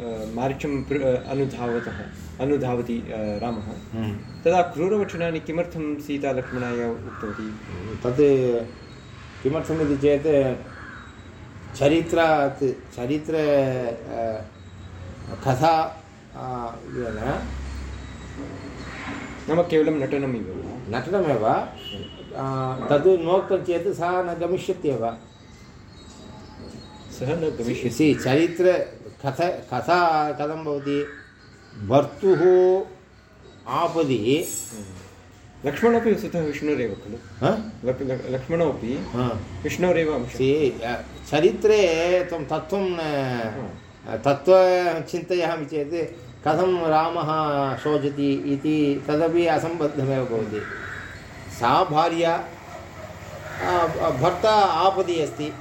अ, मारीचं प्र- अ, अनुधावतः अनुधावति अ, रामः हम्म, तदा क्रूरवचनानि किमर्थं सीता लक्ष्मणाय उक्तवती? तत् किमर्थमिति चेत् चरित्रात् चरित्र अ, कथा अ, येन नाम केवलं नटनमिव वा? नटनमेव। आ, तद् नोक्तं चेत् सः न गमिष्यत्येव सः न गमिष्यति सि चरित्र कथ कथा कथं भवति भर्तुः आपदि लक्ष्मणोपि वस्तुतः विष्णुरेव खलु हा? लक्- लक्- लक्ष्मणोपि हा। विष्णोरेव चरित्रे त्वं तत्त्वं न तत्त्वं चिन्तयामि चेत् कथं रामः शोचति इति तदपि असम्बद्धमेव भवति सा भार्या भर्ता आपदि अस्ति।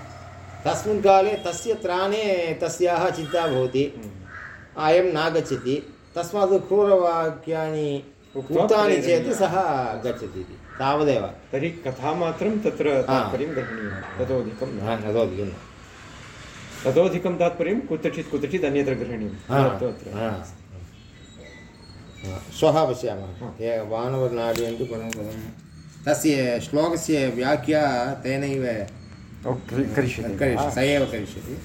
तस्मिन् काले तस्य त्राणे तस्याः चिन्ता भवति। अयं नागच्छति। तस्मात् क्रूरवाक्यानि उक्तानि चेत्। सः गच्छति इति। तावदेव। तर्हि कथामात्रं तत्र तात्पर्यं ग्रहणीयं ततोधिकं न। नदोधिकं न। ततोधिकं तात्पर्यं कुत्रचित् कुत्रचित् अन्यत्र। हा, श्वः पश्यामः। ये वानवर्नाड्यन्तु परं तस्य श्लोकस्य व्याख्या तेनैव करिष्यति। स एव करिष्यति।